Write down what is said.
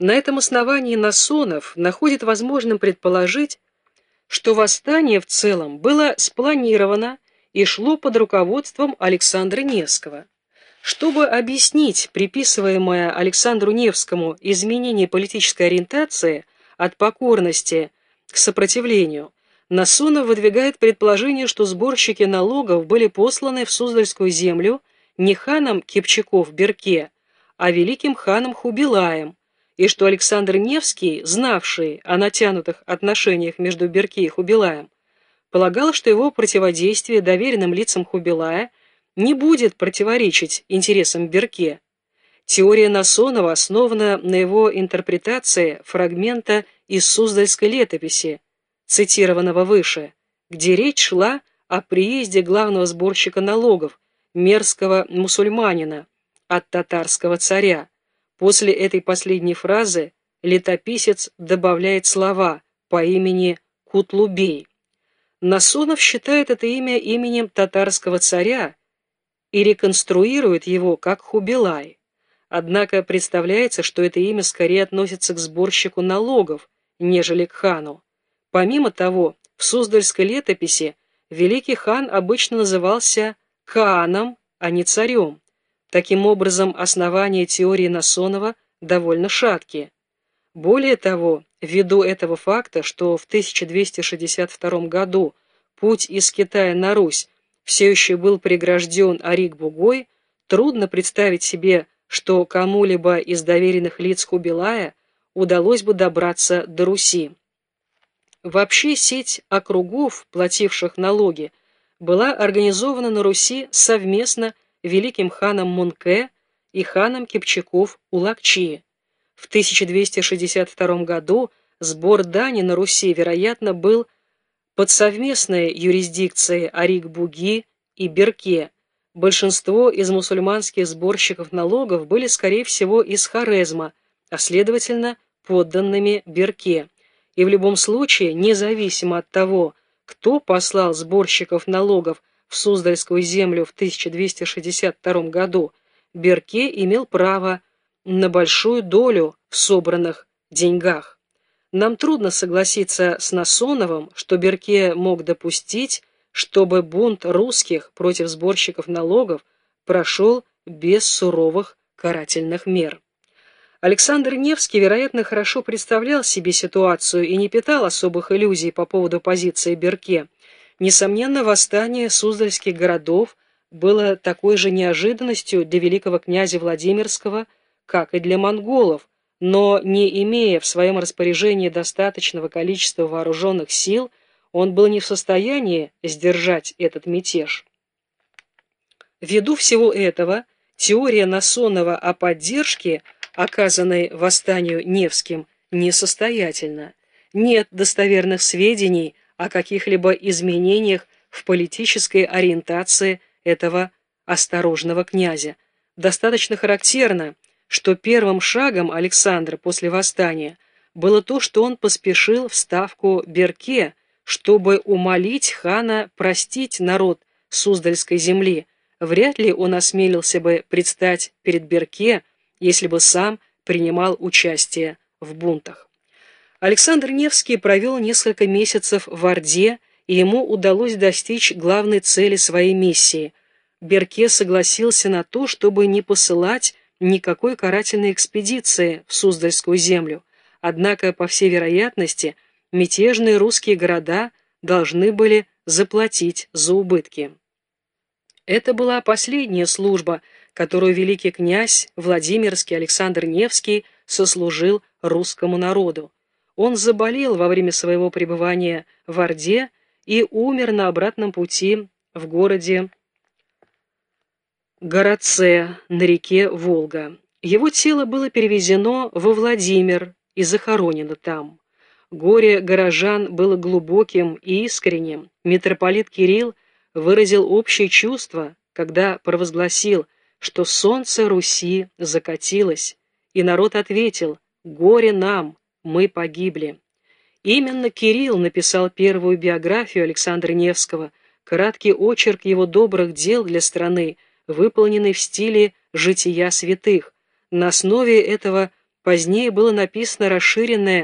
На этом основании Насонов находит возможным предположить, что восстание в целом было спланировано и шло под руководством Александра Невского. Чтобы объяснить приписываемое Александру Невскому изменение политической ориентации от покорности к сопротивлению, Насонов выдвигает предположение, что сборщики налогов были посланы в Суздальскую землю не ханом Кипчаков-Берке, а великим ханом Хубилаем, и что Александр Невский, знавший о натянутых отношениях между Берке и Хубилаем, полагал, что его противодействие доверенным лицам Хубилая не будет противоречить интересам Берке. Теория Насонова основана на его интерпретации фрагмента из Суздальской летописи, цитированного выше, где речь шла о приезде главного сборщика налогов, мерзкого мусульманина, от татарского царя. После этой последней фразы летописец добавляет слова по имени Кутлубей. Насонов считает это имя именем татарского царя и реконструирует его как Хубилай. Однако представляется, что это имя скорее относится к сборщику налогов, нежели к хану. Помимо того, в Суздальской летописи великий хан обычно назывался Кааном, а не царем. Таким образом, основания теории Насонова довольно шаткие. Более того, ввиду этого факта, что в 1262 году путь из Китая на Русь все еще был прегражден Арик-Бугой, трудно представить себе, что кому-либо из доверенных лиц Хубилая удалось бы добраться до Руси. Вообще сеть округов, плативших налоги, была организована на Руси совместно великим ханом Мунке и ханом Кипчаков Улакчи. В 1262 году сбор дани на Руси, вероятно, был под совместной юрисдикцией Арик-Буги и Берке. Большинство из мусульманских сборщиков налогов были, скорее всего, из Хорезма, а следовательно, подданными Берке. И в любом случае, независимо от того, кто послал сборщиков налогов в Суздальскую землю в 1262 году, Берке имел право на большую долю в собранных деньгах. Нам трудно согласиться с Насоновым, что Берке мог допустить, чтобы бунт русских против сборщиков налогов прошел без суровых карательных мер. Александр Невский, вероятно, хорошо представлял себе ситуацию и не питал особых иллюзий по поводу позиции Берке. Несомненно, восстание суздальских городов было такой же неожиданностью для великого князя Владимирского, как и для монголов, но не имея в своем распоряжении достаточного количества вооруженных сил, он был не в состоянии сдержать этот мятеж. Ввиду всего этого, теория Насонова о поддержке, оказанной восстанию Невским, несостоятельна. Нет достоверных сведений о каких-либо изменениях в политической ориентации этого осторожного князя. Достаточно характерно, что первым шагом Александра после восстания было то, что он поспешил в ставку Берке, чтобы умолить хана простить народ Суздальской земли. Вряд ли он осмелился бы предстать перед Берке, если бы сам принимал участие в бунтах. Александр Невский провел несколько месяцев в Орде, и ему удалось достичь главной цели своей миссии. Берке согласился на то, чтобы не посылать никакой карательной экспедиции в Суздальскую землю, однако, по всей вероятности, мятежные русские города должны были заплатить за убытки. Это была последняя служба, которую великий князь Владимирский Александр Невский сослужил русскому народу. Он заболел во время своего пребывания в Орде и умер на обратном пути в городе Городце на реке Волга. Его тело было перевезено во Владимир и захоронено там. Горе горожан было глубоким и искренним. Митрополит Кирилл выразил общее чувство, когда провозгласил, что солнце Руси закатилось, и народ ответил «Горе нам!» Мы погибли. Именно Кирилл написал первую биографию Александра Невского, краткий очерк его добрых дел для страны, выполненный в стиле «Жития святых». На основе этого Позднее было написано расширенное